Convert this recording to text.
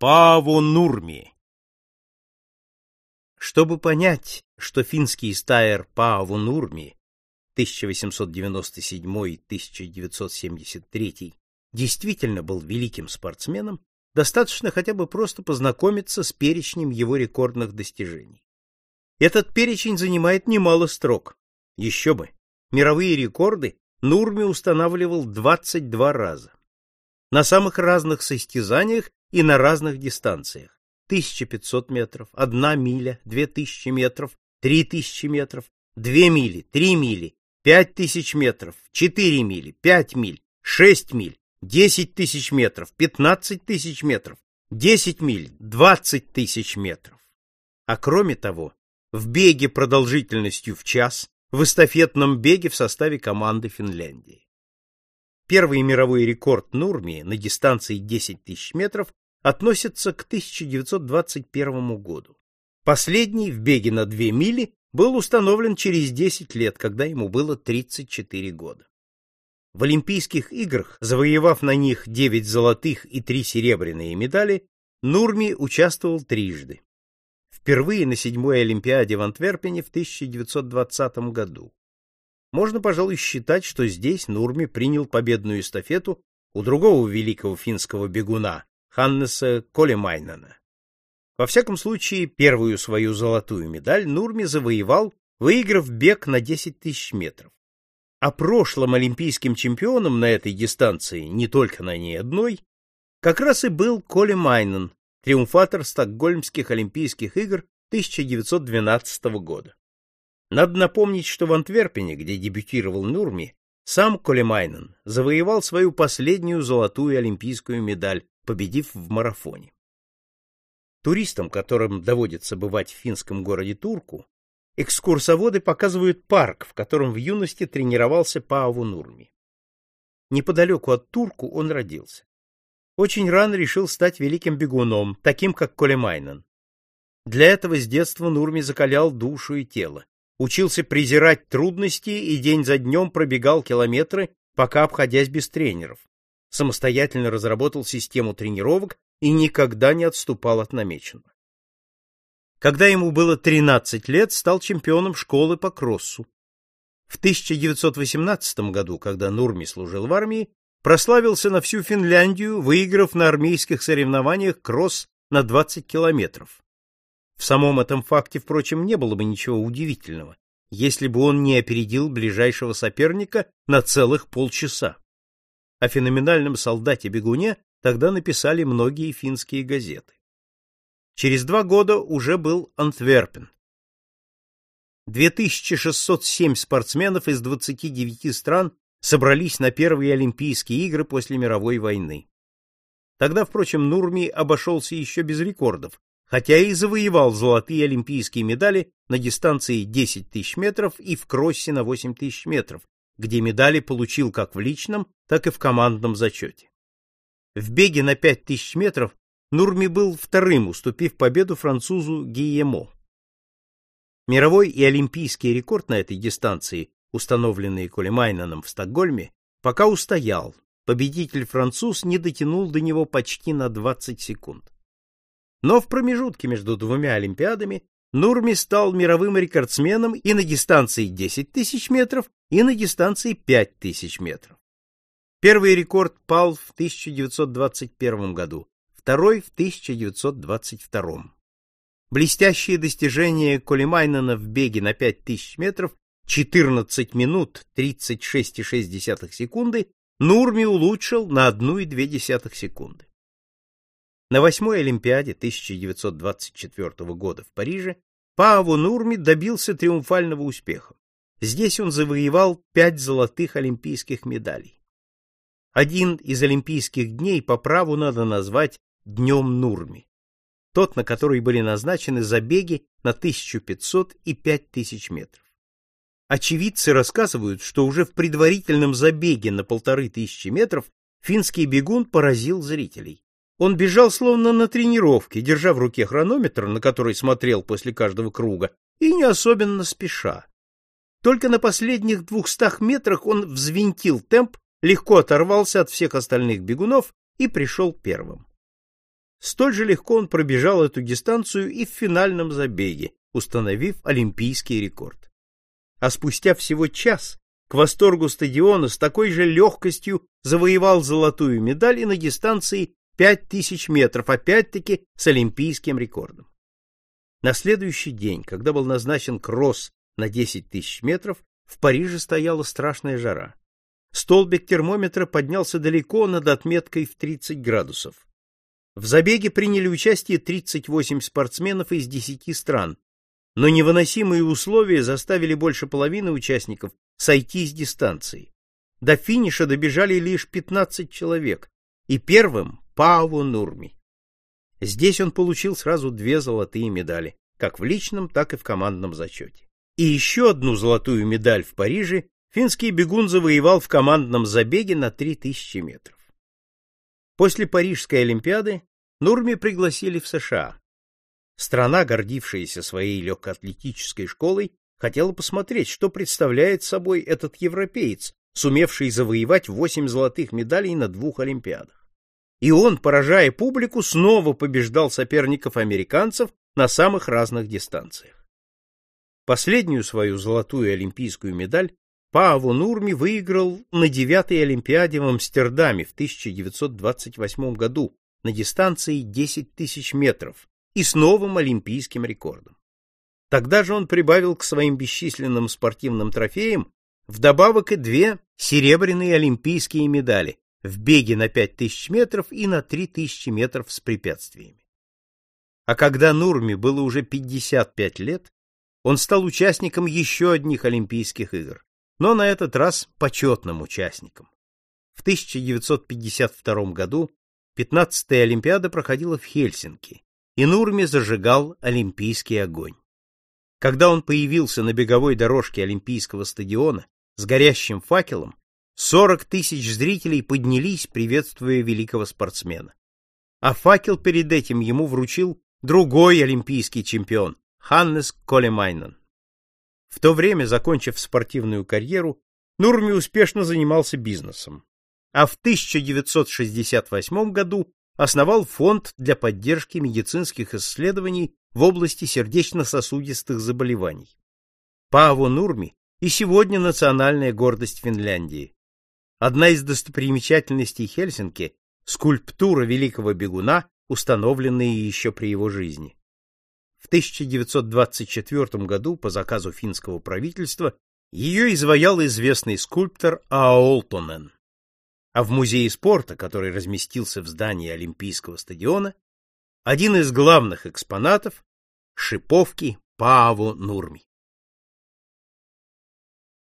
Пааво Нурми. Чтобы понять, что финский стайер Пааво Нурми 1897-1973 действительно был великим спортсменом, достаточно хотя бы просто познакомиться с перечнем его рекордных достижений. Этот перечень занимает немало строк. Еще бы. Мировые рекорды Нурми устанавливал 22 раза. На самых разных состязаниях и на разных дистанциях. 1500 метров, 1 миля, 2000 метров, 3000 метров, 2 мили, 3 мили, 5000 метров, 4 мили, 5 миль, 6 миль, 10 тысяч метров, 15 тысяч метров, 10 миль, 20 тысяч метров. А кроме того, в беге продолжительностью в час, в эстафетном беге в составе команды Финляндии. Первый мировой рекорд Нурми на дистанции 10 тысяч метров относится к 1921 году. Последний в беге на 2 мили был установлен через 10 лет, когда ему было 34 года. В Олимпийских играх, завоевав на них 9 золотых и 3 серебряные медали, Нурми участвовал трижды. Впервые на седьмой Олимпиаде в Антверпене в 1920 году. Можно, пожалуй, считать, что здесь Нурми принял победную эстафету у другого великого финского бегуна, Ханнеса Колемайнена. Во всяком случае, первую свою золотую медаль Нурми завоевал, выиграв бег на 10 тысяч метров. А прошлым олимпийским чемпионом на этой дистанции, не только на ней одной, как раз и был Коли Майнен, триумфатор Стокгольмских Олимпийских игр 1912 года. Надо напомнить, что в Антверпене, где дебютировал Нурми, сам Коли Майнен завоевал свою последнюю золотую олимпийскую медаль, победив в марафоне. Туристам, которым доводится бывать в финском городе Турку, экскурсоводы показывают парк, в котором в юности тренировался Пааву Нурми. Неподалеку от Турку он родился. Очень рано решил стать великим бегуном, таким как Колемайнен. Для этого с детства Нурми закалял душу и тело, учился презирать трудности и день за днем пробегал километры, пока обходясь без тренеров. Самостоятельно разработал систему тренировок и никогда не отступал от намеченного. Когда ему было 13 лет, стал чемпионом школы по кроссу. В 1918 году, когда Нурми служил в армии, прославился на всю Финляндию, выиграв на армейских соревнованиях кросс на 20 километров. В самом этом факте, впрочем, не было бы ничего удивительного, если бы он не опередил ближайшего соперника на целых полчаса. О феноменальном солдате-бегуне тогда написали многие финские газеты. Через два года уже был Антверпен. 2607 спортсменов из 29 стран собрались на первые Олимпийские игры после мировой войны. Тогда, впрочем, Нурми обошелся еще без рекордов, хотя и завоевал золотые олимпийские медали на дистанции 10 тысяч метров и в кроссе на 8 тысяч метров, где медали получил как в личном, так и в командном зачете. В беге на 5 тысяч метров Нурми был вторым, уступив победу французу Гиемо. Мировой и олимпийский рекорд на этой дистанции установленный Колемайнаном в Стокгольме, пока устоял. Победитель-француз не дотянул до него почти на 20 секунд. Но в промежутке между двумя Олимпиадами Нурми стал мировым рекордсменом и на дистанции 10 тысяч метров, и на дистанции 5 тысяч метров. Первый рекорд пал в 1921 году, второй — в 1922. Блестящие достижения Колемайнена в беге на 5000 метров 14 минут 36,6 секунды Нурми улучшил на 1,2 секунды. На восьмой Олимпиаде 1924 года в Париже Пааво Нурми добился триумфального успеха. Здесь он завоевал пять золотых олимпийских медалей. Один из олимпийских дней по праву надо назвать Днем Нурми. Тот, на который были назначены забеги на 1500 и 5000 метров. Очевидцы рассказывают, что уже в предварительном забеге на полторы тысячи метров финский бегун поразил зрителей. Он бежал словно на тренировке, держа в руке хронометр, на который смотрел после каждого круга, и не особенно спеша. Только на последних двухстах метрах он взвинтил темп, легко оторвался от всех остальных бегунов и пришел первым. Столь же легко он пробежал эту дистанцию и в финальном забеге, установив олимпийский рекорд. А спустя всего час к восторгу стадиона с такой же легкостью завоевал золотую медаль и на дистанции 5000 метров, опять-таки с олимпийским рекордом. На следующий день, когда был назначен кросс на 10 тысяч метров, в Париже стояла страшная жара. Столбик термометра поднялся далеко над отметкой в 30 градусов. В забеге приняли участие 38 спортсменов из 10 стран, но невыносимые условия заставили больше половины участников сойти с дистанции. До финиша добежали лишь 15 человек, и первым Паву Нурми. Здесь он получил сразу две золотые медали, как в личном, так и в командном зачете. И еще одну золотую медаль в Париже финский бегун завоевал в командном забеге на 3000 метров. После Парижской Олимпиады Нурми пригласили в США. Страна, гордившаяся своей легкоатлетической школой, хотела посмотреть, что представляет собой этот европеец, сумевший завоевать восемь золотых медалей на двух Олимпиадах. И он, поражая публику, снова побеждал соперников американцев на самых разных дистанциях. Последнюю свою золотую олимпийскую медаль Пааву Нурми выиграл на девятой Олимпиаде в Амстердаме в 1928 году на дистанции 10 тысяч метров и с новым олимпийским рекордом. Тогда же он прибавил к своим бесчисленным спортивным трофеям вдобавок и две серебряные олимпийские медали в беге на 5000 метров и на 3000 метров с препятствиями. А когда Нурми было уже 55 лет, он стал участником еще одних Олимпийских игр но на этот раз почетным участником. В 1952 году 15-я Олимпиада проходила в Хельсинки, и Нурми зажигал олимпийский огонь. Когда он появился на беговой дорожке Олимпийского стадиона с горящим факелом, 40 тысяч зрителей поднялись, приветствуя великого спортсмена. А факел перед этим ему вручил другой олимпийский чемпион Ханнес Колемайнен. В то время, закончив спортивную карьеру, Нурми успешно занимался бизнесом, а в 1968 году основал фонд для поддержки медицинских исследований в области сердечно-сосудистых заболеваний. Пааво Нурми и сегодня национальная гордость Финляндии. Одна из достопримечательностей Хельсинки скульптура великого бегуна, установленная еще при его жизни. В 1924 году по заказу финского правительства ее изваял известный скульптор Аолтонен. А в музее спорта, который разместился в здании Олимпийского стадиона, один из главных экспонатов шиповки Пааво Нурми.